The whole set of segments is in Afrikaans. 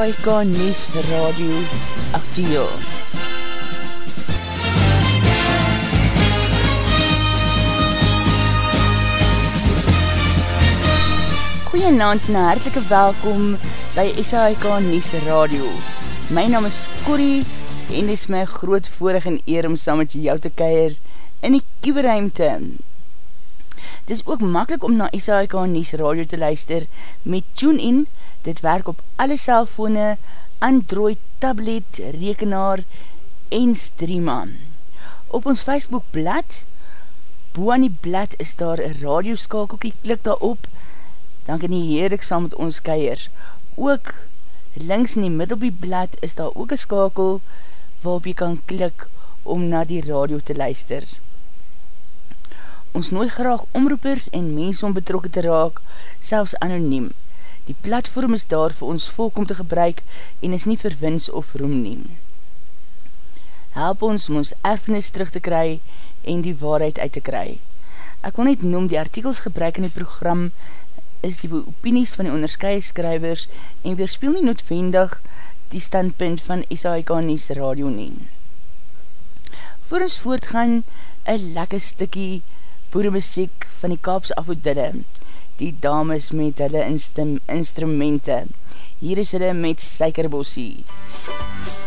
SAIK News Radio Actieel. Goeienavond en hartelike welkom by SAIK News Radio. My naam is Corrie en dit is my groot voorig en eer om saam met jou te keir in die kieberuimte. Het is ook makkelijk om na SAIK News Radio te luister met TuneIn. Dit werk op alle cellfone, Android, tablet, rekenaar en streama. Op ons Facebook blad, boe aan die blad is daar een radioskakelkie, klik daar op, dan kan jy heerlik saam met ons keier. Ook links in die middelbie blad is daar ook een skakel waarop jy kan klik om na die radio te luister. Ons nooi graag omroepers en mens om betrokken te raak, selfs anoniem. Die platform is daar vir ons volk om te gebruik en is nie vir wins of roem neem. Help ons om ons erfenis terug te kry en die waarheid uit te kry. Ek wil net noem, die artikels gebruik in die program is die opinies van die onderskeie skrywers en weerspeel nie noodwendig die standpunt van SAIK Nies Radio neem. Voor ons voortgaan, een lekker stikkie boeremuziek van die Kaapse Afodidde, die dames met hulle instrumente. Hier is hulle met Suikerbossie. MUZIEK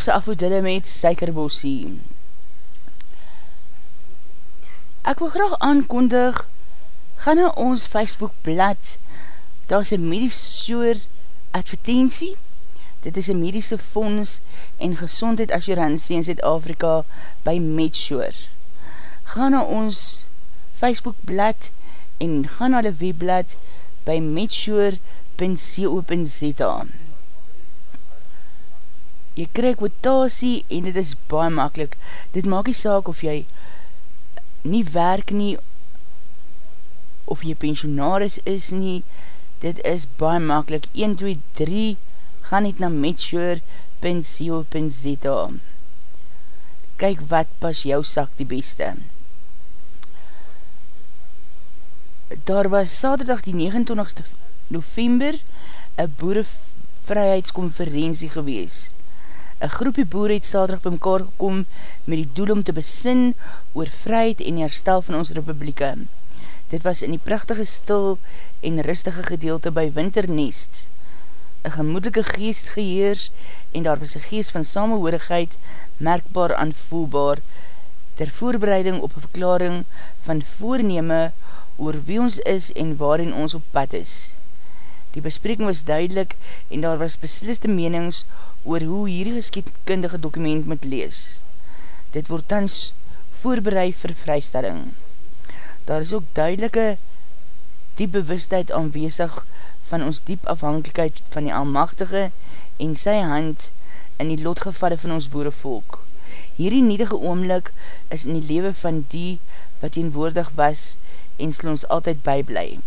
Kaapse afvoedille met suikerbossie. Ek wil graag aankondig, ga na ons Facebook blad, daar is een medische advertentie, dit is een medische fonds en gezondheid assurantie in Zuid-Afrika by Medshore. Ga na ons Facebook blad en gaan na die webblad by metsure.co.za Jy krijg kwotasie en dit is baie makkelijk. Dit maak die saak of jy nie werk nie of jy pensionaris is nie. Dit is baie makkelijk. 1, 2, 3 gaan net na metsure.co.za Kyk wat pas jou sak die beste. Daar was saterdag die 29ste november een boerevryheidskonferentie gewees. Een groepie boer het saterdag by mekaar gekom met die doel om te besin oor vryheid en herstel van ons republieke. Dit was in die prachtige stil en rustige gedeelte by Winternest. Een gemoedelike geest geheers en daar was een geest van samenhoorigheid merkbaar aanvoelbaar ter voorbereiding op een verklaring van voorneme oor wie ons is en waarin ons op pad is. Die bespreking was duidelik en daar was besliste menings oor hoe hierdie geskietkundige dokument moet lees. Dit word tans voorbereid vir vrystelling. Daar is ook duidelike diep bewustheid aanwezig van ons diep afhankelijkheid van die Almachtige en sy hand in die lotgevalle van ons boerevolk. Hierdie niedige oomlik is in die lewe van die wat eenwoordig was en sal ons altyd byblij.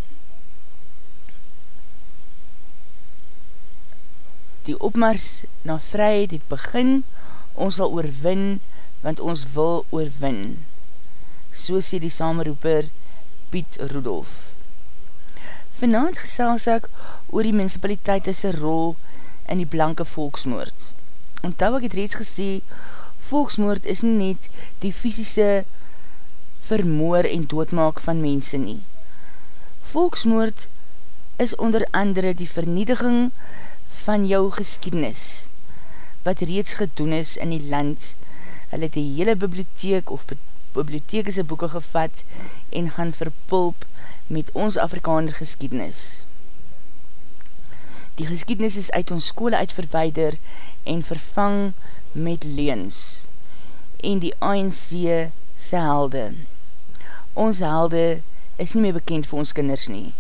Die opmars na vryheid het begin, ons sal oorwin, want ons wil oorwin. So sê die samenroeper Piet Rudolf. Vanavond gesels ek oor die municipaliteit is rol in die blanke volksmoord. Onthou ek het reeds gesê, volksmoord is nie net die fysische vermoor en doodmaak van mense nie. Volksmoord is onder andere die vernietiging van jou geskiednis, wat reeds gedoen is in die land. Hulle het die hele bibliotheek of bibliotheek is boeken gevat en gaan verpulp met ons Afrikaner geskiednis. Die geskiednis is uit ons skole uit verweider en vervang met leens en die ANC se helde. Ons helde is nie meer bekend vir ons kinders nie.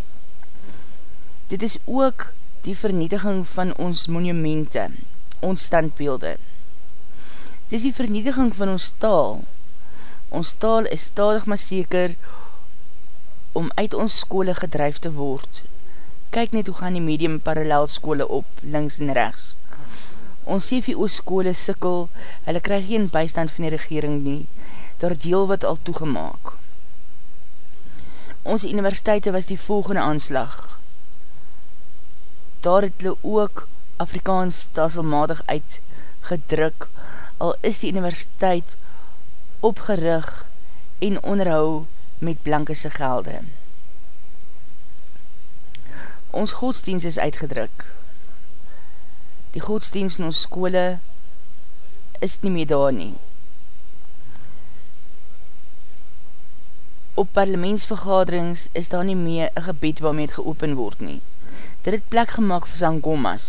Dit is ook die vernietiging van ons monumente, ons standbeelde. Dit is die vernietiging van ons taal. Ons taal is stadig maar seker om uit ons skole gedryf te word. Kyk net hoe gaan die medium parallel skole op, links en rechts. Ons CVO skole sikkel, hulle krijg geen bystand van die regering nie, daar heel wat al toegemaak. Ons universiteite was die volgende aanslag. Daar het hulle ook Afrikaans stelselmatig uitgedruk, al is die universiteit opgerig en onderhou met blankese gelde. Ons godsdienst is uitgedruk. Die godsdienst in ons skole is nie meer daar nie. Op parlementsvergaderings is daar nie meer een gebed waarmee het geopen word nie. Dit het plek gemaakt vir Zangomas,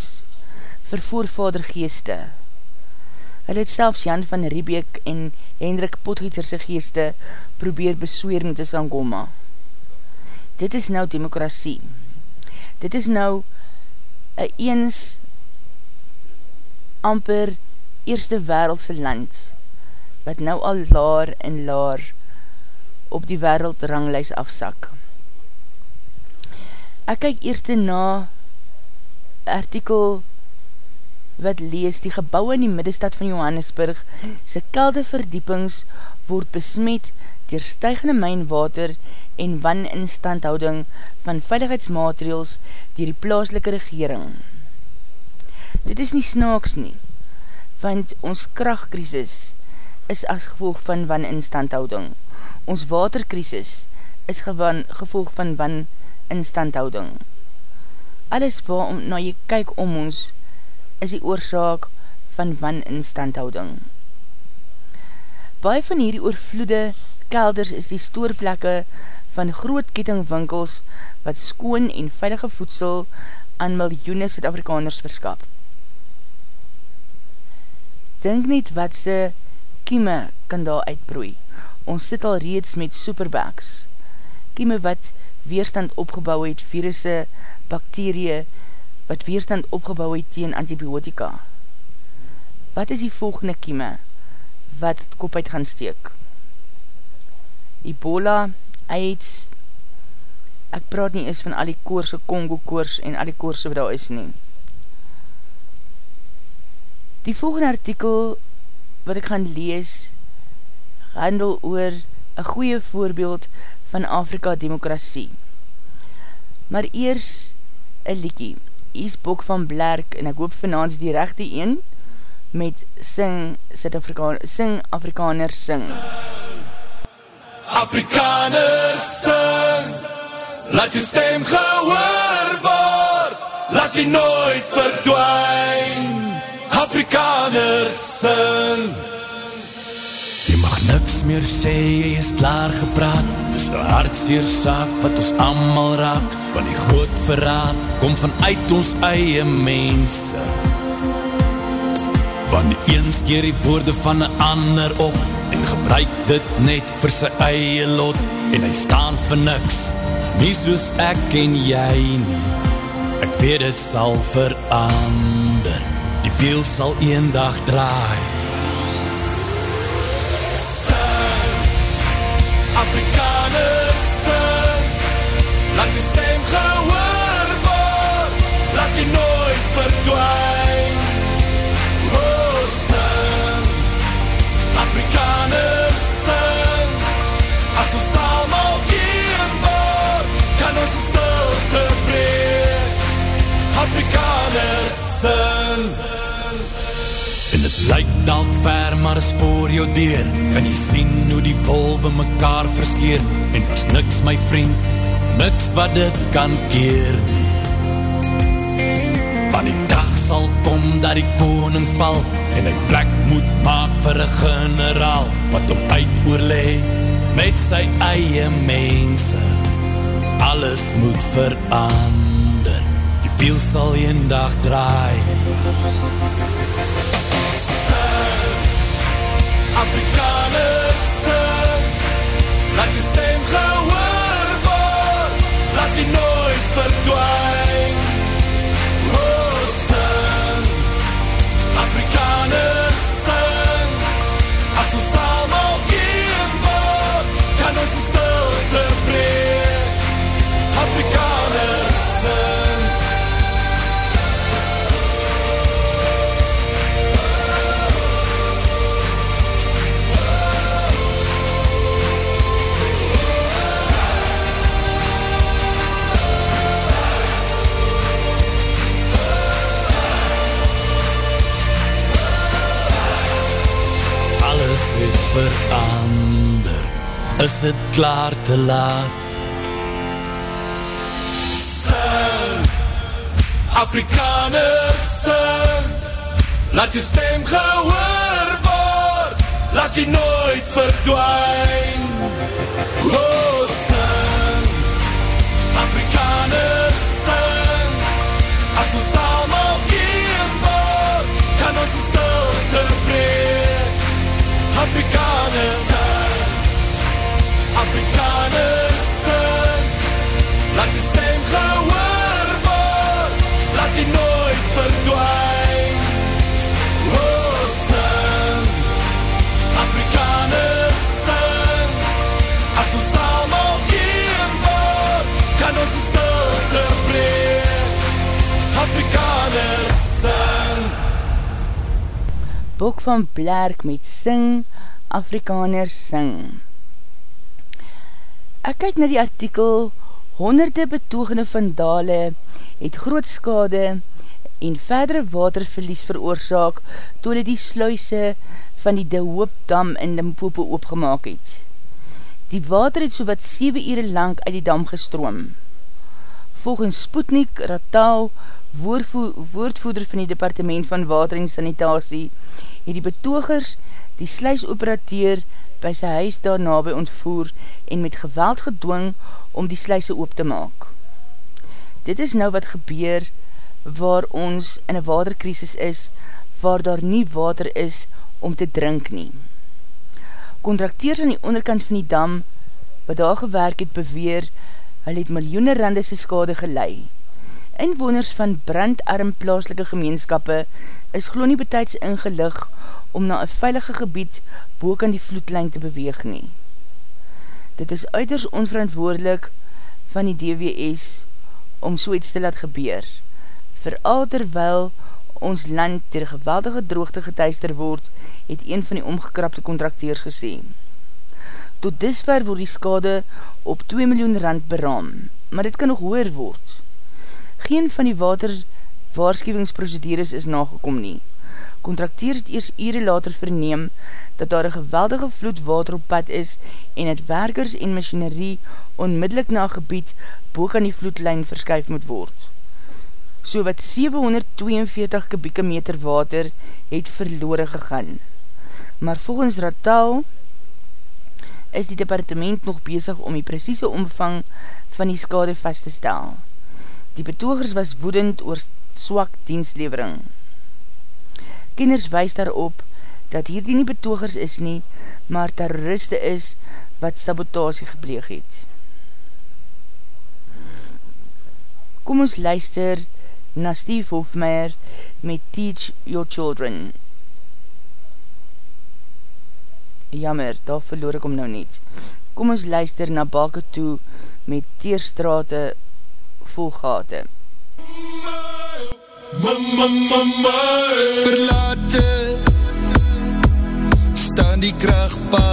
vir voorvader geeste. Hulle het selfs Jan van Riebeek en Hendrik Potgieterse geeste probeer besweer met die Sangoma. Dit is nou demokrasie. Dit is nou een eens amper eerste wereldse land wat nou al laar en laar op die wereldranglijs afsak. Ek kyk eerste na artikel wat lees die gebouw in die middestad van Johannesburg sy kelde verdiepings word besmet dier stijgende mijnwater en wan instandhouding van veiligheidsmaterials dier die plaaslike regering. Dit is nie snaaks nie, want ons krachtkrisis is as gevolg van wan instandhouding. Ons waterkrisis is gewan, gevolg van wan instandhouding. Alles waarom na jy kyk om ons is die oorzaak van wan instandhouding. Baie van hierdie oorvloede kelders is die stoorplekke van groot kettingwinkels wat skoon en veilige voedsel aan miljoene Zuid-Afrikaners verskap. Dink net wat se kieme kan daar uitbroei. Ons sit al reeds met superbacks. Kieme wat weerstand opgebouw het, virusse, bakterie, wat weerstand opgebouw het tegen antibiotika. Wat is die volgende kieme, wat het kop uit gaan steek? Ebola, AIDS, ek praat nie eens van al die koorse, Congo koors en al die koorse wat daar is nie. Die volgende artikel wat ek gaan lees, handel oor een goeie voorbeeld van Afrika demokrasie. Maar eers een liekie, Ees Bok van Blerk en ek hoop vanavond die rechte een met Sing, Sing Afrikaner Sing. Afrikaner Sing Laat jy stem gehoor word Laat jy nooit verdwijn Afrikaner Sing Jy mag niks meer sê, jy is klaar gepraat. Dis een hartseer saak wat ons allemaal raak. Want die groot verraad kom vanuit ons eie mense. Want die eens keer die woorde van een ander op En gebruik dit net vir sy eie lot. En hy staan vir niks Nie soos ek en jy nie. Ek weet het sal verander. Die wiel sal een dag draai Afrikaners sing Laat die stem gehoor word Laat die nooit verdwijn Oh sing Afrikaners sing As ons allemaal een word Kan ons een stilte breek Afrikaners sing En het lyk dalk ver, maar is voor jou deur. Kan jy sien hoe die wolwe mekaar verskeer? En was niks my vriend, niks wat dit kan keer nie. Want die dag sal kom dat die koning val En hy plek moet maak vir een generaal Wat om uit oorlee met sy eie mense. Alles moet verander. Die wiel sal een dag draai Afrikaners sing Laat jy stem gehoor word Laat jy nooit verdwijn Oh sing Afrikaners sing As ons allemaal een word Kan ons een stilte breek Afrikaners sing Het klaar te laat. Sing Afrikaners sing Laat jy stem gehoor word. Laat jy nooit verdwijn Oh sing Afrikaners sing As ons allemaal een word Kan ons een stilte breek Afrikaners sing Afrikaners sing Laat jy stem gehoor word Laat jy nooit verdwijn Oh sing Afrikaners sing As ons allemaal een word Kan ons een stilte breek. Afrikaners sing Bok van Blerk met Sing, Afrikaner Sing. Ek kyk na die artikel, honderde betogende vandale het groot skade en verdere waterverlies veroorzaak toe die sluise van die De Hoopdam in Limpopo oopgemaak het. Die water het so wat 7 ure lang uit die dam gestroom. Volgens Sputnik Ratal, woordvoeder van die Departement van Water en Sanitasie, het die betogers die sluisoperateur by sy huis daarna by ontvoer en met geweld gedwing om die sluise oop te maak. Dit is nou wat gebeur waar ons in een waterkrisis is, waar daar nie water is om te drink nie. Contracteers aan die onderkant van die dam, wat daar gewerk het, beweer, Hy het miljoene randese skade gelei. Inwoners van brandarm plaaslike gemeenskappe is glo nie betijds ingelig om na een veilige gebied boek aan die vloedlijn te beweeg nie. Dit is uiters onverantwoordelik van die DWS om so iets te laat gebeur, vooral terwyl ons land ter geweldige droogte getuister word, het een van die omgekrapte contracteurs gesê. Tot disver word die skade op 2 miljoen rand beraam, maar dit kan nog hoer word. Geen van die water waarschuwingsprocedures is nagekom nie. Contracteurs het eers ure later verneem dat daar een geweldige vloed water op pad is en het werkers en machinerie onmiddellik na gebied boog aan die vloedlijn verskuif moet word so wat 742 kubieke meter water het verloore gegaan. Maar volgens Ratal is die departement nog bezig om die precieze omvang van die skade vast te stel. Die betogers was woedend oor swak dienslevering. Kenners wees daarop dat hierdie nie betogers is nie, maar terroriste is wat sabotasie gebleeg het. Kom ons luister na Steve Hofmeyer met Teach Your Children. Jammer, daar verloor ek om nou niet. Kom ons luister na Bakke toe met Teerstrate volgate. Verlate staan die krachtpale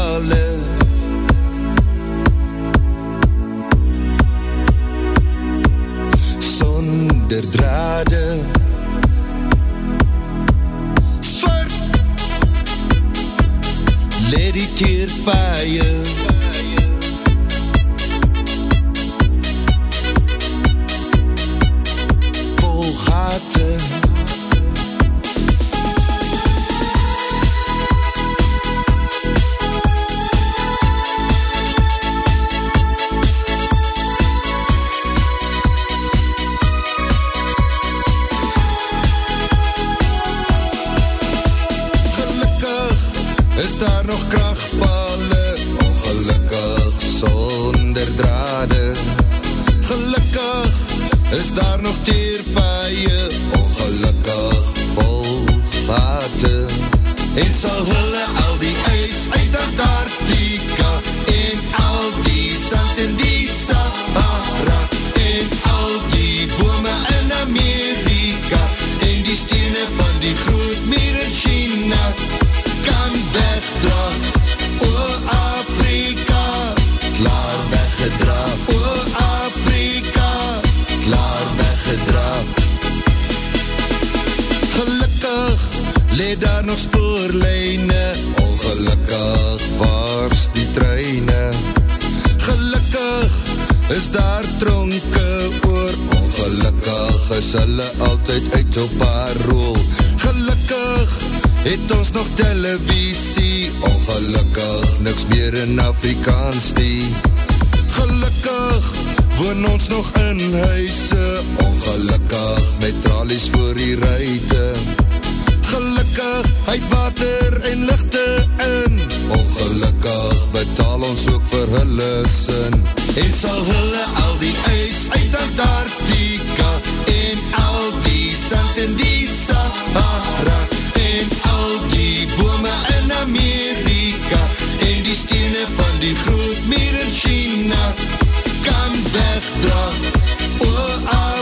meer in Afrikaans nie. Gelukkig woon ons nog in huise Ongelukkig met tralies voor die ruite. Gelukkig uit water en lichte in Ongelukkig betaal ons ook vir hulle sin. En sal hulle al die ijs uit Antarctica En al die sand in die Sahara Kan wegdra, o Afrika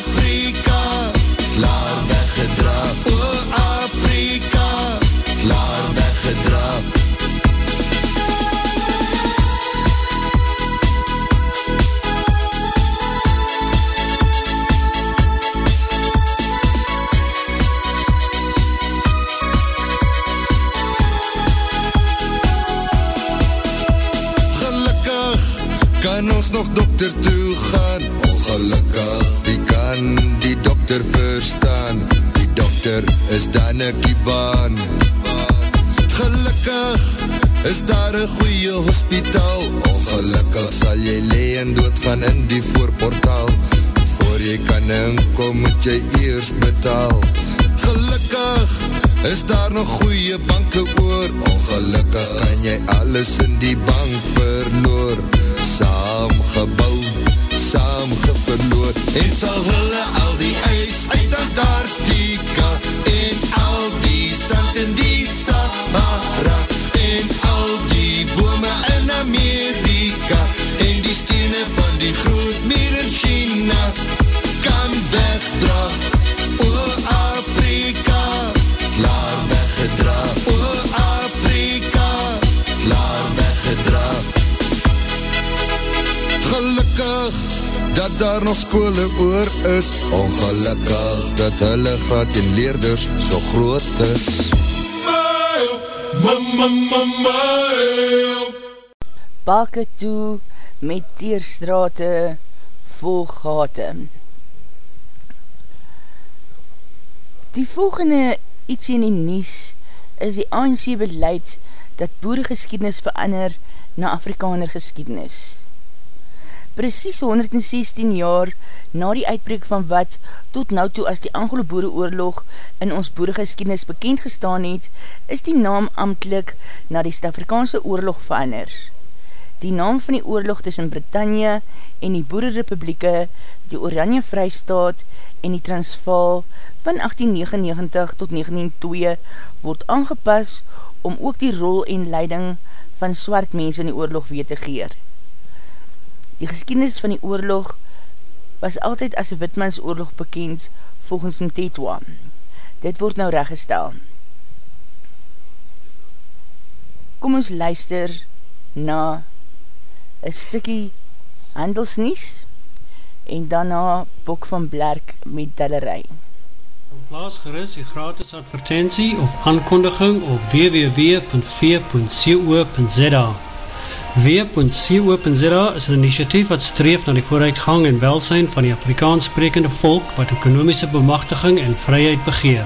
wegdra O Afrika Klaar weggedra O Afrika Klaar weggedra Gelukkig dat daar nog skole oor is. Ongelukkig dat hulle graad en leerders so groot is. Bakke toe met teerstrate vol gate. Die volgende iets in die nies is die ANC beleid dat boeregeskiednis verander na Afrikaner geskiednis precies 116 jaar na die uitbreek van wat tot nou toe as die Anglo-Boere oorlog in ons boeregeskiednis bekend gestaan het, is die naam amtlik na die Stafrikaanse oorlog verander. Die naam van die oorlog tussen Britannia en die Boererepublieke, die Oranje Vrystaat en die Transvaal van 1899 tot 1902 word aangepas om ook die rol en leiding van swart mense in die oorlog weer te geer. Die geskiednis van die oorlog was altyd as een witmans oorlog bekend volgens Mtetwa. Dit word nou reggestel. Kom ons luister na een stikkie handelsnies en daarna Bok van Blerk met Dellerij. Plaas gerust die gratis advertentie of aankondiging op www.v.co.za W.co.za is een initiatief wat streef na die vooruitgang en welsijn van die Afrikaans sprekende volk wat ekonomische bemachtiging en vryheid begeer,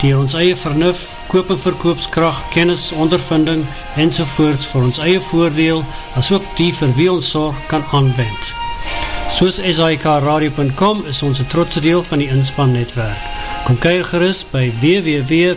die ons eie vernuf, koop en verkoopskracht, kennis, ondervinding en sovoorts vir ons eie voordeel as ook die vir wie ons zorg kan aanwend. Soos SIKRadio.com is ons een trotse deel van die inspannetwerk. Kom kyk gerust by www.v.co.za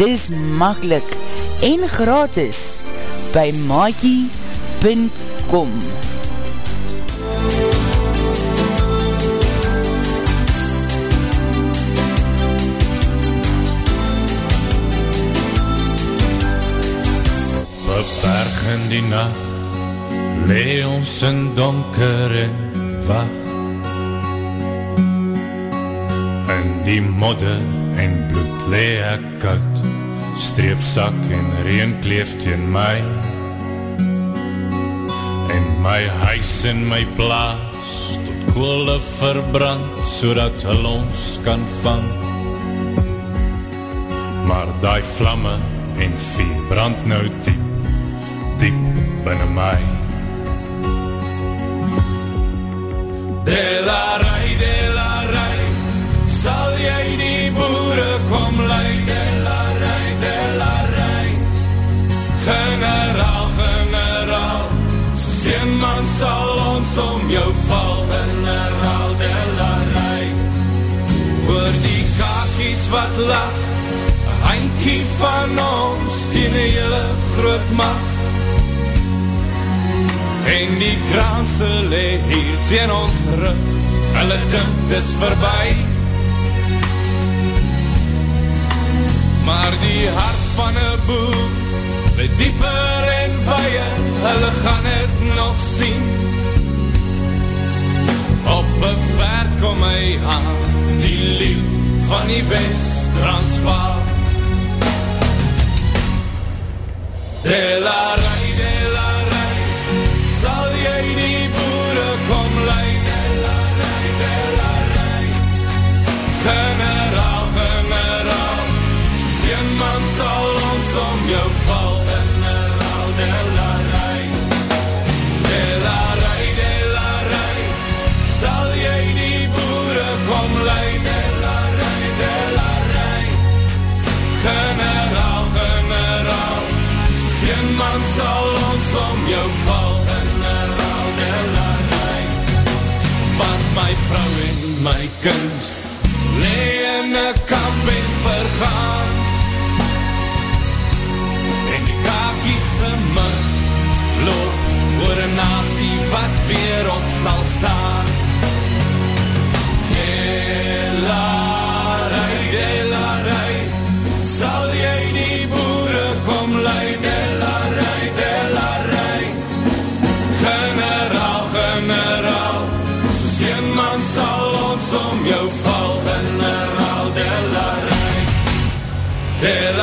dis makkelijk en gratis by maakie.com Beperg in die nacht Lee ons in donker en wacht. In die modder en bloed lee ek koud streepsak en reen kleef teen my. En my huis en my plaas tot koole verbrand so dat hulle ons kan vang. Maar die vlamme en vier brand nou diep diep binnen my. De la rij, de la rij, sal jy die boere kom leid, de la generaal, generaal. Sien man sal ons om jou val Generaal de la rij Oor die kakies wat lach Eindkie van ons Die hele groot macht. En die kraanse le hier teen ons rug. Hulle dink is verby. Maar die hart van een boek Bly dieper en weier, hulle gaan het nog sien. Op een werk kom my aan, die lief van die west transvaal De la rij, de la rij, sal jy die boere kom leid De la rij, de la rij, generaal, generaal Sien man sal ons om jou val vrou en my kind. Lee in een kamp en vergaan. En die kakies in my Loop oor een nasie wat weer op sal staan de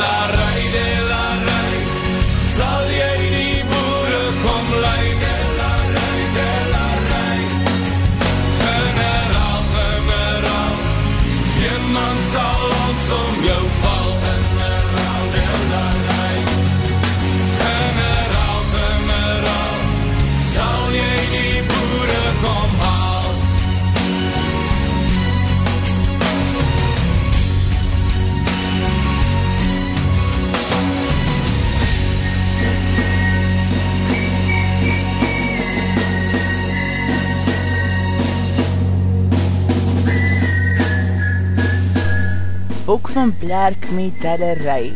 van Blerk met dadderij.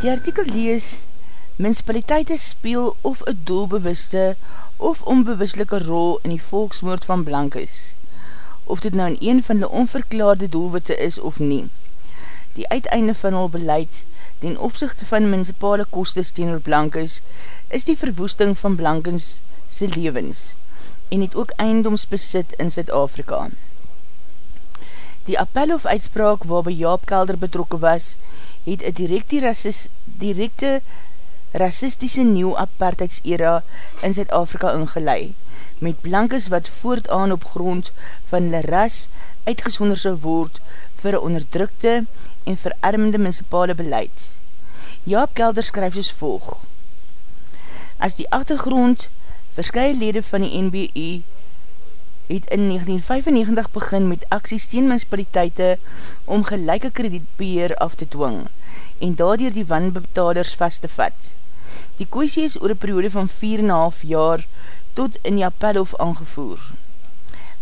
Die artikel lees, Municipaliteite speel of een doelbewuste of onbewustelike rol in die volksmoord van Blankes, of dit nou in een van die onverklaarde doelwitte is of nie. Die uiteinde van hul beleid ten opzichte van municipale kostes ten Blankes is die verwoesting van Blankes se levens en het ook eindomsbesit in Zuid-Afrika. Die appel of uitspraak waarby Jaap Kelder betrokke was, het een directe, racis, directe racistische nieuw apartheidsera in Zuid-Afrika ingeleid, met blankes wat voortaan op grond van hulle ras uitgesonder sal word vir onderdrukte en verarmende municipale beleid. Jaap Kelder skryf soos volg. As die achtergrond verskye lede van die NBE het in 1995 begin met acties teen municipaliteite om gelijke kredietbeheer af te dwing en daardoor die wanbetalers vast te vat. Die kwestie is oor een periode van 4,5 jaar tot in die appelhof aangevoer.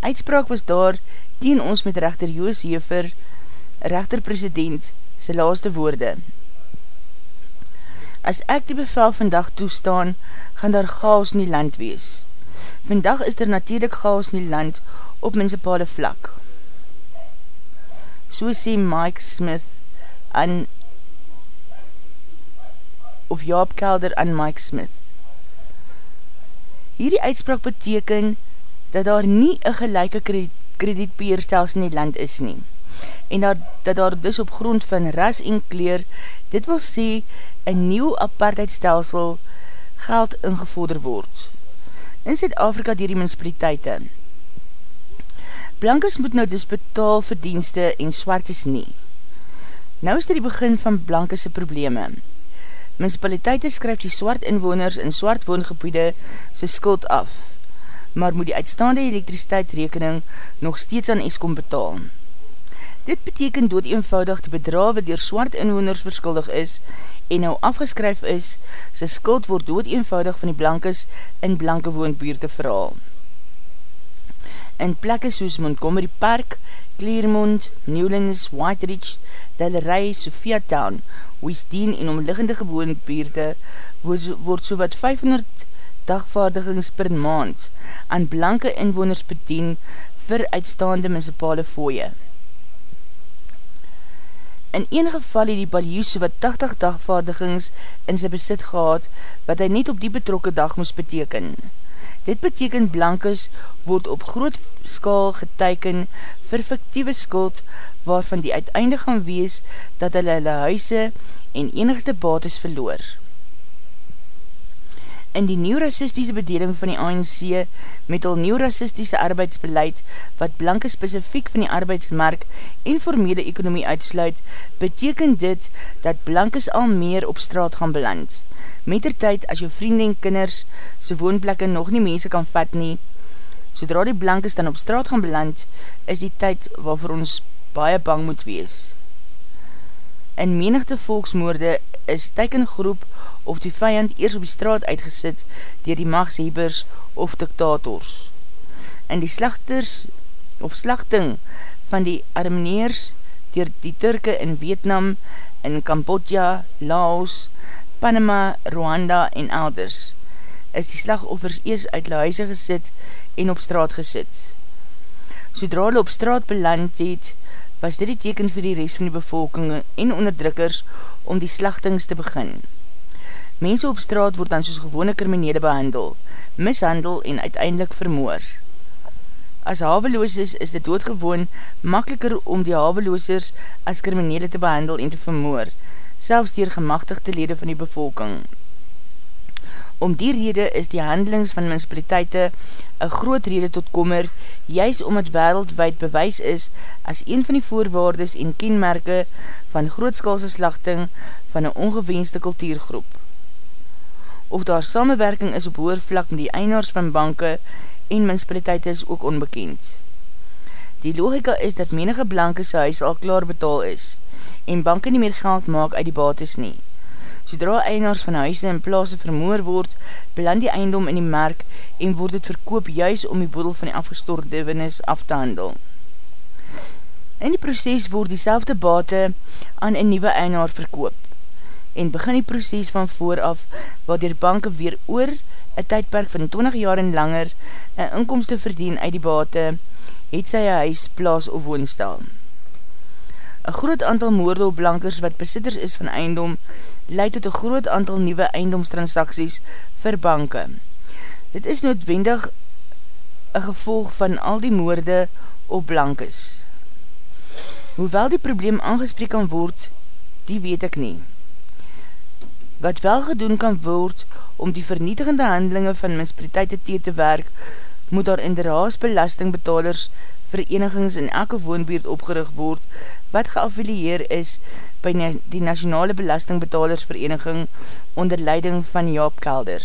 Uitspraak was daar teen ons met rechter Joos Hever, rechter-president, sy laaste woorde. As ek die bevel vandag toestaan, gaan daar chaos in die land wees. Vandag is er natuurlijk chaos in die land op municipale vlak. So sê Mike Smith aan of Jaap Kelder aan Mike Smith. Hierdie uitspraak beteken dat daar nie een gelijke kredietbeheerstels in die land is nie. en dat, dat daar dus op grond van ras en kleer, dit wil sê, een nieuw apartheidstelsel geld ingevorder word. In Zuid-Afrika dier die municipaliteite. Blankes moet nou dus betaal vir dienste en swart is nie. Nou is dit die begin van blankese probleme. Municipaliteite skryf die swart inwoners in swart woongebiede sy skuld af, maar moet die uitstaande elektriciteit rekening nog steeds aan Eskom betaal. Dit beteken dood eenvoudig die bedra wat dier swart inwoners verskuldig is en nou afgeskryf is, sy skuld word dood eenvoudig van die blankes in blanke woonbuurte verhaal. In plekke soos Montgomery Park, Clearmont, Newlands, White Ridge, Delray, Sophia Town, Westeen en omliggende gewoonbuurte word so wat 500 dagvaardigings per maand aan blanke inwoners bedien vir uitstaande municipale fooie. In een geval het die Baljoes wat 80 dagvaardigings in sy besit gehad, wat hy net op die betrokke dag moes beteken. Dit beteken blankes word op groot skaal geteiken vir fictieve skuld, waarvan die uiteinde gaan wees dat hulle hulle huise en enigste bates verloor in die nieuw-rassistische bedeling van die ANC met al nieuw-rassistische arbeidsbeleid wat blanke specifiek van die arbeidsmark en formele ekonomie uitsluit, beteken dit dat blankes al meer op straat gaan beland. Met der tyd, as jou vrienden en kinders sy woonplekke nog nie mense kan vat nie, sodra die blankes dan op straat gaan beland, is die tyd waarvoor ons baie bang moet wees. In menigte volksmoorde is teikengroep of die vijand eers op die straat uitgesit dier die machtshebers of diktators. In die slachters of slachting van die armeneers dier die Turke in Vietnam, in Cambodja, Laos, Panama, Rwanda en elders, is die slagoffers eers uit huise gesit en op straat gesit. Sodra hulle op straat beland het, was dit die teken vir die rest van die bevolking en onderdrukkers om die slachtings te begin. Mense op straat word dan soos gewone kriminele behandel, mishandel en uiteindelik vermoor. As havelooses is dit doodgewoon makkeliker om die haveloosers as kriminele te behandel en te vermoor, selfs dier gemachtigde lede van die bevolking. Om die rede is die handelings van municipaliteite een groot rede tot kommer, juist omdat wereldwijd bewys is as een van die voorwaardes en kenmerke van grootskalse slachting van een ongewenste kultuurgroep of daar samenwerking is op hoer vlak met die einaars van banke en municipaliteit is ook onbekend. Die logika is dat menige blanke sy huis al klaar betaal is en banke nie meer geld maak uit die bates nie. Sodra einaars van huise en plaas vermoor word, beland die eindom in die merk en word het verkoop juis om die boedel van die afgestorde winnis af te handel. In die proces word die bate aan een nieuwe einaar verkoop en begin die proces van vooraf waar die banke weer oor een tydperk van 20 jaar en langer een inkomste verdien uit die bate, het sy een huis, plaas of woonstel. Een groot aantal moordelblankers wat besitters is van eindom, leid tot een groot aantal nieuwe eindomstransaksies vir banke. Dit is noodwendig een gevolg van al die moorde op blankes. Hoewel die probleem aangespreek kan word, die weet ek nie wat wel gedoen kan word om die vernietigende handelinge van mispriteite te te werk, moet daar in de raas belastingbetalers verenigings in elke woonbeerd opgerig word, wat geaffilieer is by die Nationale Belastingbetalersvereniging onder leiding van Jaap Kelder.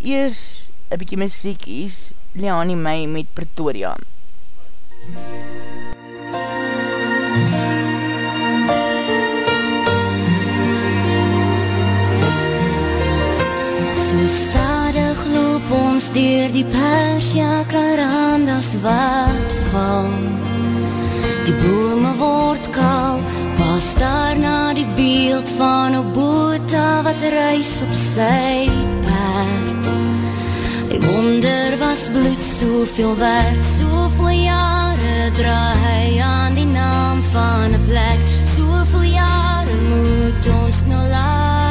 Eers een bykie muziek is Leani May met Pretoria. MUZIEK ons dier die persja karandas wat val Die bome word kaal Pas daarna die beeld van o boota wat reis op sy paard. Hy wonder was bloed soveel werd Soveel jare draai hy aan die naam van een plek. Soveel jare moet ons nou laat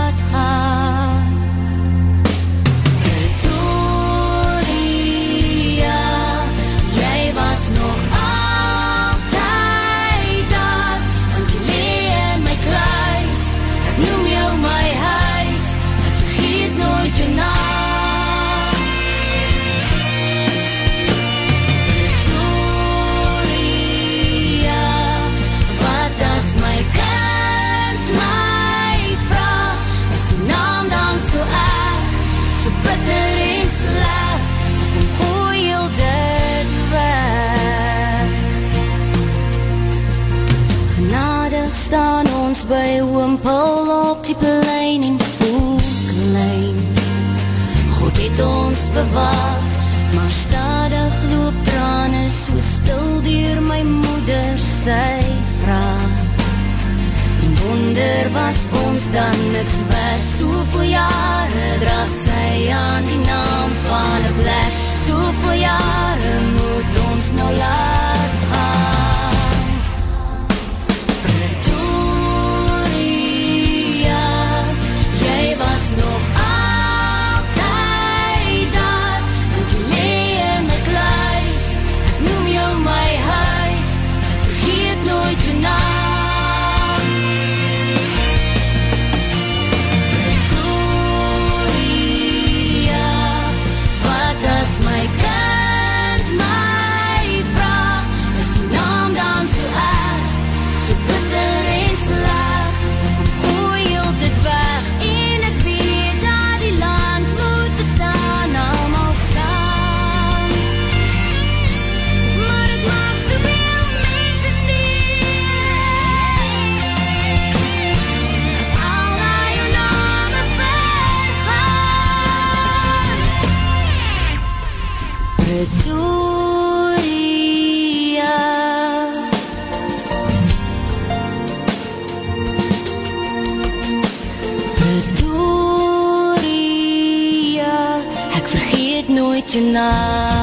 sy vraag en wonder was ons dan niks werd. Soveel jare dra sy aan die naam van een plek. Soveel jare moet ons nou laat tonight.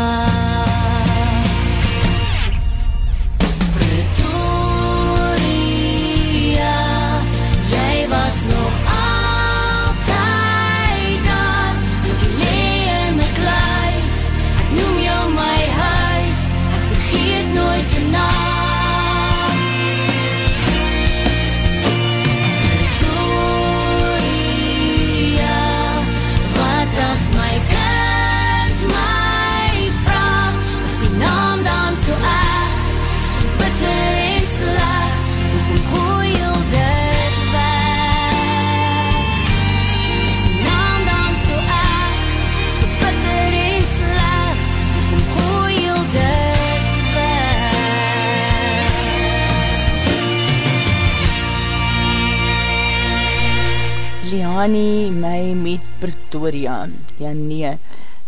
Liani my met Pretoria. Ja nee,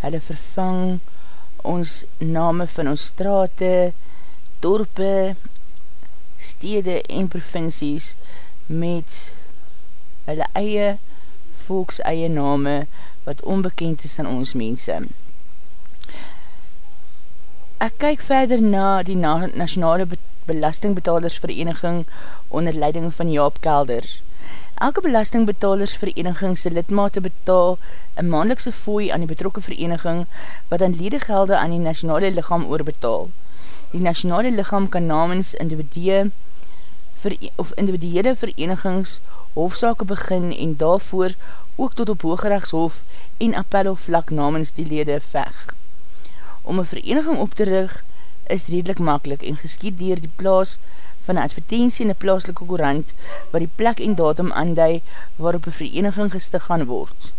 hulle vervang ons name van ons strate, dorpe, stede en provincies met hulle eie volks eie name wat onbekend is aan ons mense. Ek kyk verder na die Nationale Belastingbetalersvereniging onder leiding van Jaap Kelder. Elke belastingbetalersvereniging sy lidmate betaal een maandelikse fooi aan die betrokke vereniging wat aan ledegelde aan die nationale lichaam oorbetaal. Die nationale lichaam kan namens individue of individuele verenigings hofzake begin en daarvoor ook tot op hoogrechtshof en appel of vlak namens die lede veg. Om een vereniging op te rig is redelijk makkelijk en geskiet dier die plaas van een advertentie in een plaaslike korant wat die plek en datum aandui waarop een vereniging gestig gaan word.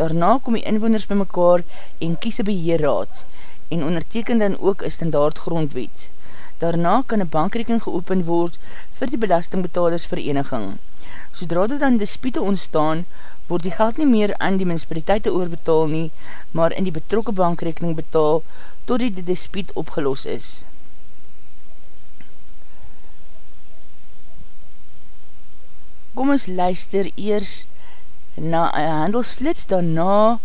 Daarna kom die inwoners by mekaar en kies een beheerraad en onderteken dan ook een standaard grondwet. Daarna kan een bankrekening geopen word vir die belastingbetalersvereniging. Sodra dit dan dispute ontstaan, word die geld nie meer aan die municipaliteite oorbetaal nie, maar in die betrokke bankrekening betaal tot die dispute opgelos is. Kom ons luister eers na een handelsflits, daarna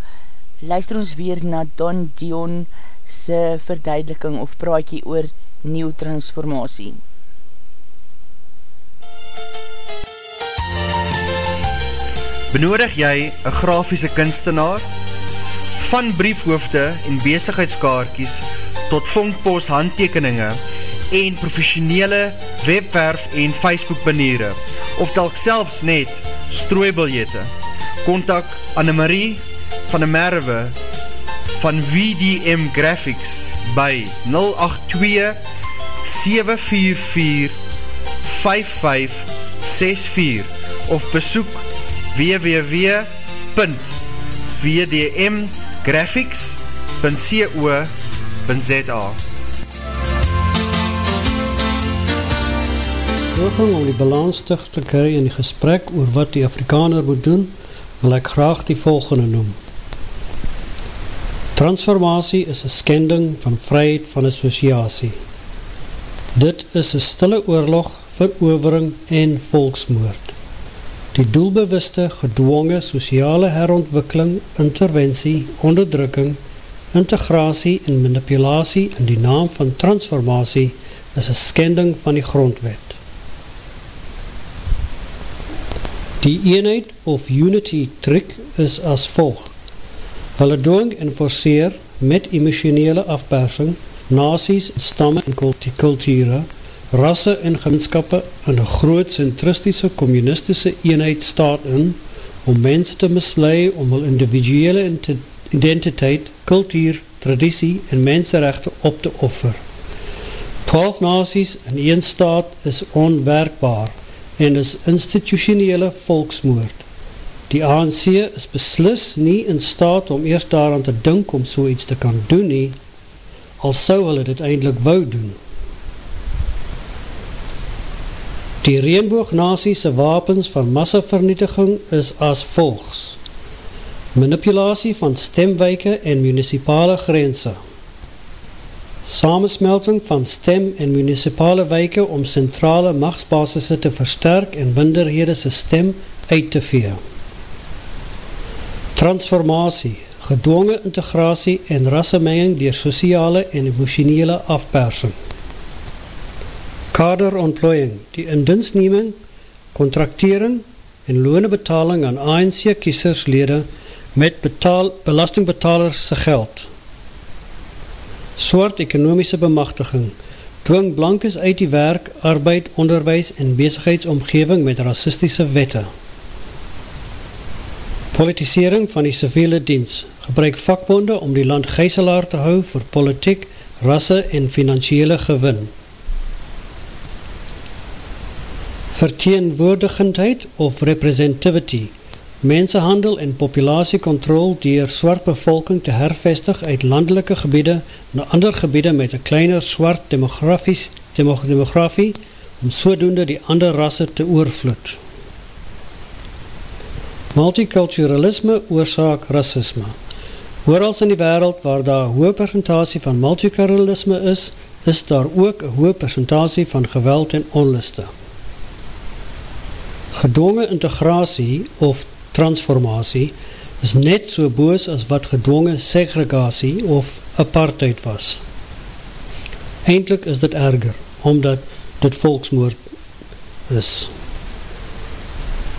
luister ons weer na Don Dion se verduideliking of praatjie oor nieuw transformatie. Benodig jy een grafiese kunstenaar? Van briefhoofde en bezigheidskaartjies tot vondpost handtekeninge en professionele webwerf en Facebook baniere of telk selfs net strooibiljette. Contact Annemarie van de Merwe van VDM Graphics by 082 744 5564 of besoek www.vdmgraphics.co.za Poging om die balans terug te kry in die gesprek oor wat die Afrikaner moet doen, wil ek graag die volgende noem. Transformatie is een skending van vryheid van associatie. Dit is een stille oorlog, verovering en volksmoord. Die doelbewuste, gedwonge, sociale herontwikkeling, interventie, onderdrukking, integratie en manipulatie in die naam van transformatie is een skending van die grondwet. Die eenheid of unity trick is as volg. Hulle doong en forceer met emotionele afpersing nasies, stamme en kulture, rasse en gemeenskappe in een groot centristische communistische eenheid staat in om mense te mislui om hul individuele identiteit, kultuur, traditie en mensenrechte op te offer. Twaalf nasies in een staat is onwerkbaar en is institutionele volksmoord. Die ANC is beslis nie in staat om eerst daaraan te dink om so iets te kan doen nie, al sou hulle dit eindelijk wou doen. Die reenboognasiese wapens van massavernietiging is as volgs. Manipulatie van stemwijke en municipale grense. Samensmelting van stem en municipale wijke om centrale machtsbasisse te versterk en winderhede sy stem uit te vee. Transformatie, gedwonge integratie en rassemenging dier sociale en emotionele afpersing. Kaderontplooiing, die indinsneming, contractering en loonebetaling aan ANC kieserslede met betaal, belastingbetalers sy geld swart ekonomiese bemachtiging, dwing blankes uit die werk, arbeid, onderwijs en bezigheidsomgeving met racistische wette. Politisering van die civiele diens, gebruik vakbonde om die land geiselaar te hou vir politiek, rasse en financiële gewin. Verteenwoordigendheid of representativity, mensenhandel en populatiekontrol dier swart bevolking te hervestig uit landelike gebiede na ander gebiede met een kleiner swart demografie om sodoende die ander rasse te oorvloed. Multiculturalisme oorzaak racisme. Hoorals in die wereld waar daar hoë percentatie van multiculturalisme is, is daar ook een hoë percentatie van geweld en onliste. Gedwonge integratie of transformatie is net so boos as wat gedwongen segregatie of apartheid was. Eindelijk is dit erger, omdat dit volksmoord is.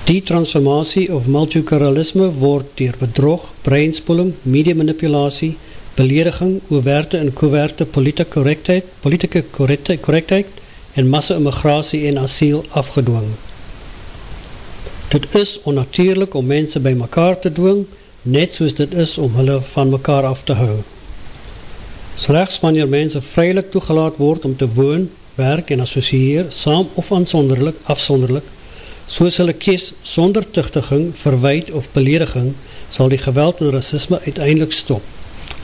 Die transformatie of multiculturalisme word dier bedrog, breinspoeling, mediamanipulatie, belediging, overte en coverte politieke correctheid, politieke correctheid en massa-immigratie en asiel afgedwongen. Dit is onnatuurlik om mense by mekaar te dwing, net soos dit is om hulle van mekaar af te hou. Slechts wanneer mense vrylik toegelaat word om te woon, werk en associeer, saam of aansonderlik, afsonderlik, soos hulle kies sonder tuchtiging, verwijt of belediging, sal die geweld en racisme uiteindelik stop.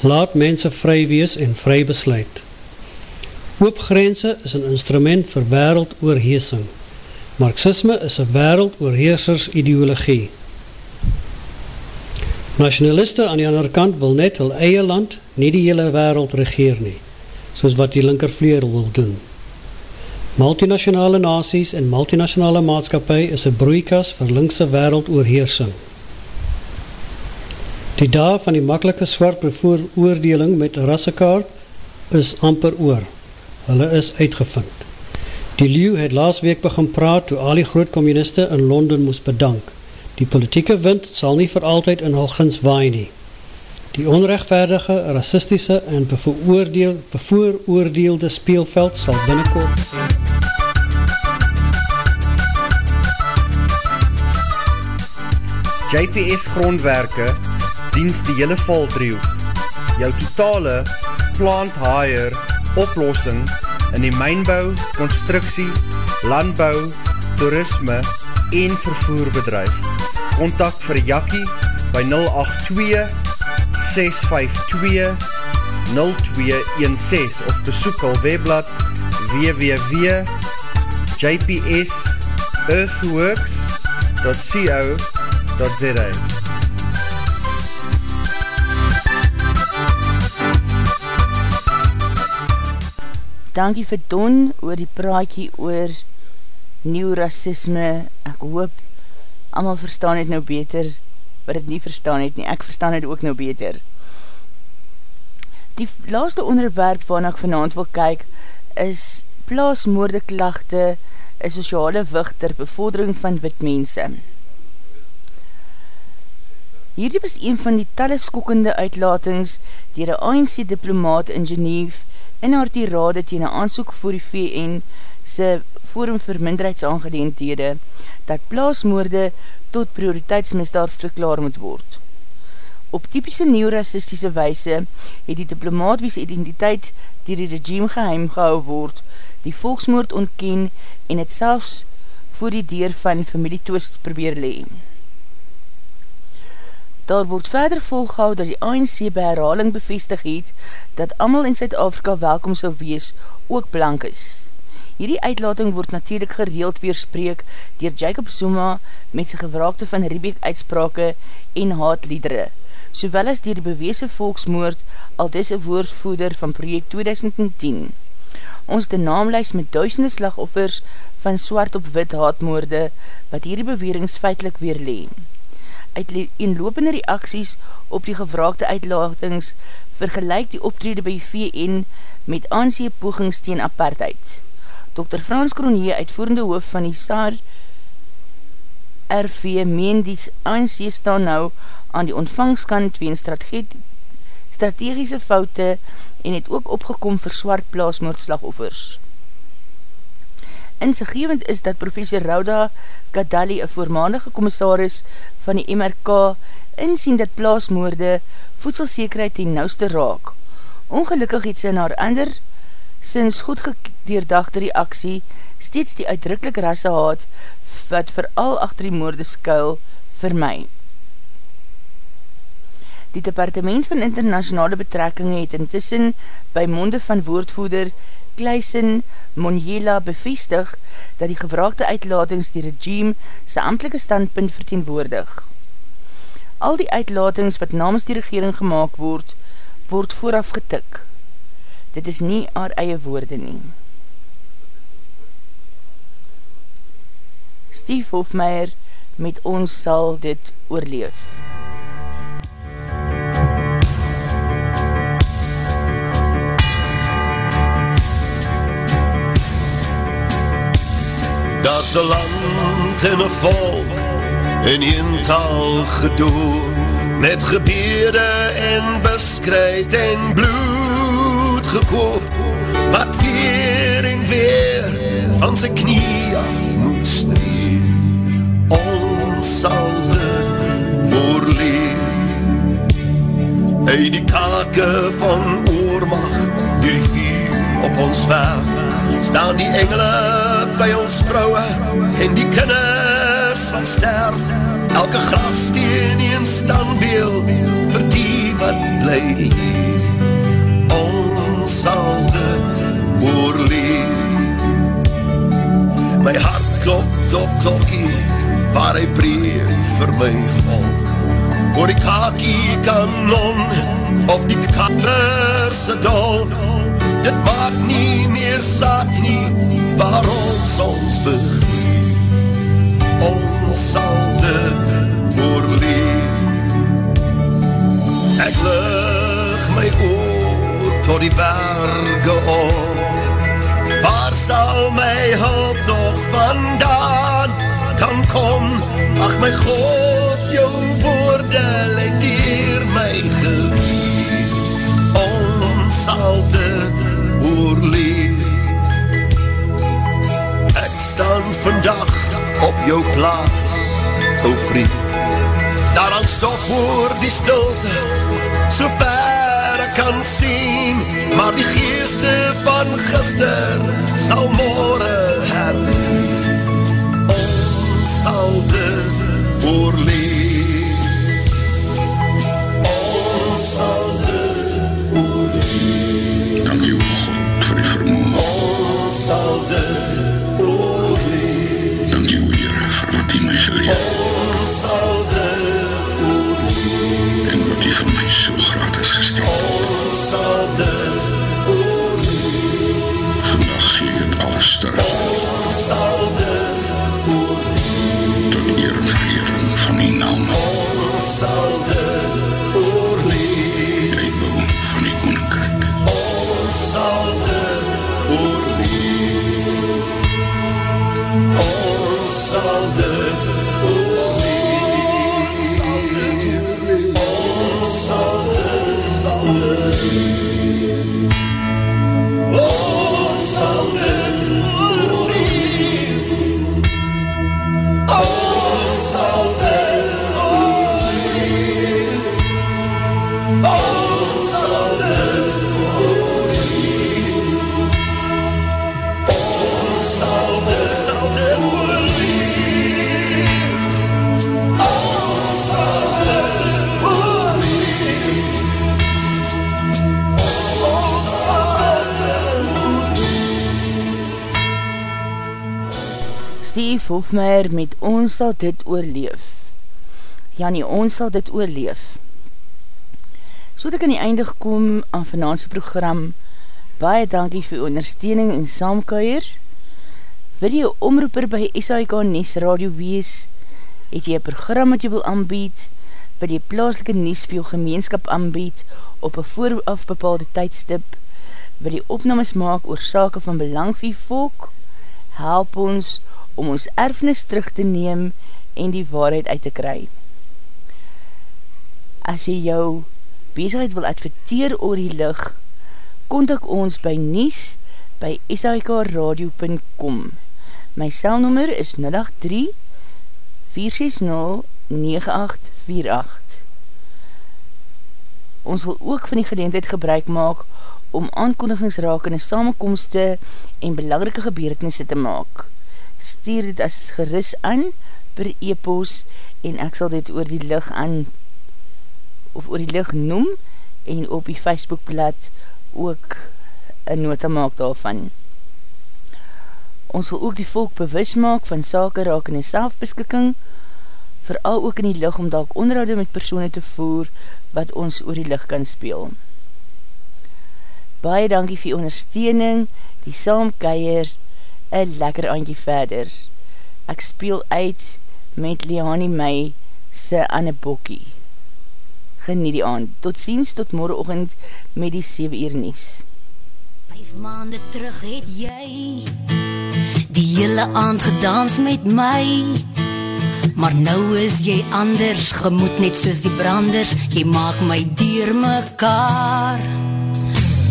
Laat mense vry wees en vry besluit. Oopgrense is een instrument vir wereld oorheesing. Marxisme is een wereld oorheersers ideologie. Nationaliste aan die ander kant wil net hul eie land, nie die hele wereld regeer nie, soos wat die linkervleer wil doen. Multinationale nasies en multinationale maatskapie is een broeikas vir linkse wereld oorheersing. Die dag van die makkelike swart bevoer oordeling met rassekaart is amper oor. Hulle is uitgevind. Die Leeuw het laas week begin praat toe al die groot communiste in Londen moes bedank. Die politieke wind sal nie vir altyd in hul gins waai nie. Die onrechtvaardige, racistische en bevooroordeel, bevooroordeelde speelveld sal binnenkort JPS grondwerke diens die hele valdriehoek. Jou totale plant hire oplossing in die mijnbouw, constructie, landbouw, toerisme en vervoerbedrijf. Contact vir Jakkie by 082 652 0216 of besoek al webblad www.jpsgrondwerke.com Dankie vir Don oor die praatjie oor nieuw racisme. Ek hoop, allemaal verstaan het nou beter, wat het nie verstaan het nie. Ek verstaan het ook nou beter. Die laaste onderwerp waarna ek vanavond wil kyk, is plaasmoorde klachte, een sociale wicht ter bevordering van witmense. Hierdie was een van die talle skokkende uitlatings dier een ANC diplomaat in Genève in haar tirade teen een aansoek voor die VN se Forum vir Minderheidsaangeleendhede dat plaasmoorde tot prioriteitsmisdaad verklaar moet word. Op typische neoracistische weise het die diplomaat wies identiteit die die regime geheim gehou word, die volksmoord ontken en het selfs voor die deur van familietwist probeer leem. Daar word verder volghoud dat die ANC by herhaling bevestig het dat amal in Zuid-Afrika welkom sal wees, ook blank is. Hierdie uitlating word natuurlijk gereeld weerspreek dier Jacob Zuma met sy gewraakte van Riebeek uitsprake en haatliedere, sowel as dier die beweese volksmoord al dis een woordvoeder van project 2010. Ons de naamlijst met duisende slagoffers van swart op wit haatmoorde wat hierdie bewerings feitlik weer leem uit inlopende reaksies op die gevraagde uitlatings vergelijk die optrede by VN met ANC pogings teen apartheid. Dr. Frans Kronje, uitvoerende hoof van die SAR RV, meen die ANC staan nou aan die ontvangskant ween strategische foute en het ook opgekom vir swart plaasmoordslagoffers. Insigewend is dat professor Rauda Kadali, een voormaandige commissaris van die MRK, insien dat plaasmoorde voedselsekerheid ten nouste raak. Ongelukkig het sy in haar ander sinds goedgedeerdagde reaksie steeds die uitdrukkelijk rasse haat wat vooral achter die moorde skuil vir my. Die departement van internationale betrekking het intussen by monde van woordvoeder Kleisen Monjela bevestig dat die gevraagde uitlatings die regime sy amtelike standpunt verteenwoordig. Al die uitlatings wat namens die regering gemaakt word, word vooraf getik. Dit is nie haar eie woorde nie. Steve Hofmeier met ons sal dit oorleef. Land en 'n volk een taal gedoe. Met gebede en beskryd en bloed gekoop wat weer en weer van sy knie af moet streef ons sal dit oorleef Hey die kake van oormacht die vuur op ons weg staan die engele by ons vrouwe en die kinders van sterf elke grafsteen en standbeeld vir die wat bly ons sal dit oorleef. My hart klop tot klokkie waar hy breef vir my vol voor die kakie kanon of die katterse dol dit maak nie meer saak nie waar ons ons begin ons sal dit oorleef. Ek lig my oor tot die berge op. Waar sal my hulp nog vandaan kan kom? Ach my God jou woorde leid dier my gewief ons sal dit oorleef staan vandag op jou plaas, ou vriend. Daar stop voor die stilte, so ver ek kan sien, maar die geeste van gister sal morgen herleef. Ons sal dit oorleef. Ons sal dit oorleef. Dank u God vir die vermoe. Ons sal dit oorleef. U my geleer. En wat U vir my so gratis geskenk het. Steve Hofmeyer met Ons sal dit oorleef. Ja nie, ons sal dit oorleef. So dat ek aan die einde gekom aan vanavondse program, baie dankie vir ondersteuning en saamkuier. Wil jy omroeper by SAIK Nies Radio wees? Het jy een program wat jy wil aanbied? Wil jy plaaslike Nies vir jou gemeenskap aanbied op een vooraf bepaalde tydstip? Wil jy opnames maak oor sake van belang vir volk? Help ons om ons erfenis terug te neem en die waarheid uit te kry. As jy jou bezigheid wil adverteer oor die lig, kontak ons by Nies by shikradio.com. My selnummer is 083 460 9848. Ons wil ook van die gedeendheid gebruik maak om aankondigingsrakende samenkomste en belangrike gebeurtenisse te maak stuur dit as geris aan per e-pos en ek sal dit oor die lig aan of oor die lig noem en op die Facebookblad ook een nota maak daarvan. Ons wil ook die volk bewus maak van sake raak in die selfbeskikking, vooral ook in die lig om dalk onderhoud met persoene te voer wat ons oor die lig kan speel. Baie dankie vir ondersteuning, die saamkeier, een lekker aandje verder. Ek speel uit met Leani May se Anne Bokkie. Genie die aand. Tot ziens, tot morgenochtend met die 7 uur nies. Vijf maanden terug het jy Die hele aand gedans met my Maar nou is jy anders Gemoed net soos die branders Jy maak my dier mekaar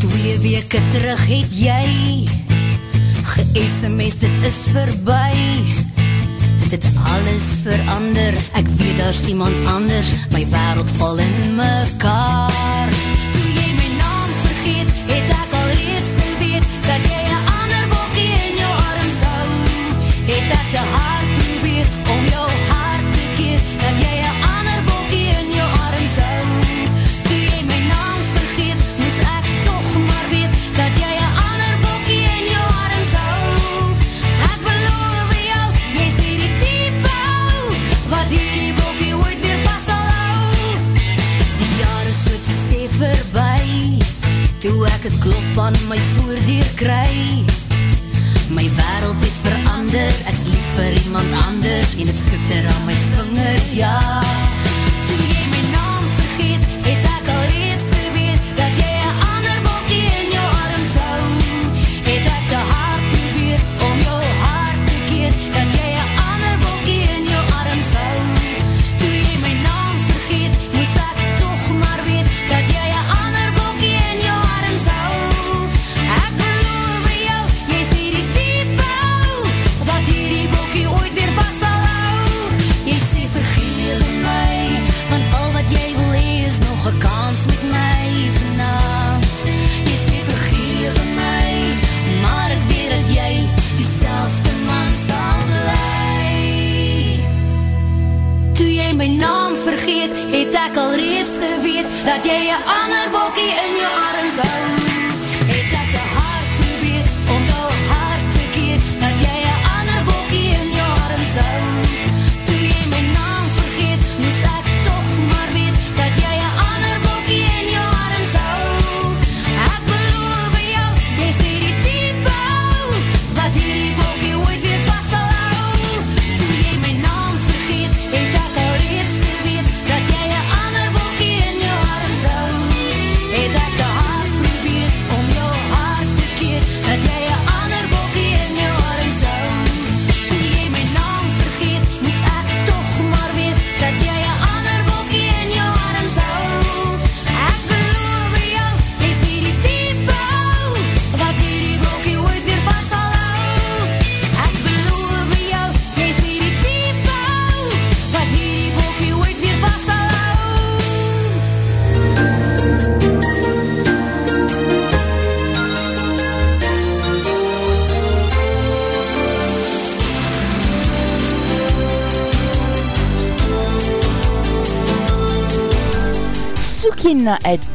Twee weke terug het jy Ge-SMS, dit is verby. Dit alles verander. Ek weet is iemand anders. My wereld val in mekaar aan my voordeur kry. My wereld het verander. Ek is lief vir iemand anders En het skitter aan my vinger, ja het ek al reeds geweet Dat jy een ander bokkie in jou arms hou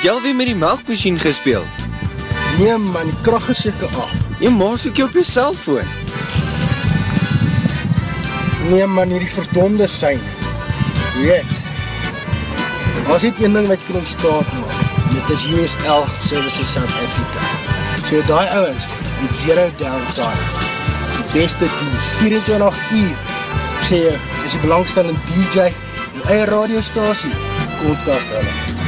Het jy alweer met die melkmachine gespeeld? Nee man, die kracht is jyke af. Jy maas ook jy op jy cellfoon. Nee man, hierdie verdonde sein. Weet, was dit een ding wat jy kan ontstaan maak. Dit is USL Services South Africa. So die ouwens, die zero downtime. Die beste dienst, 24 uur. Ek sê jy, is die belangstellende DJ, die eie radiostasie, kontak hulle.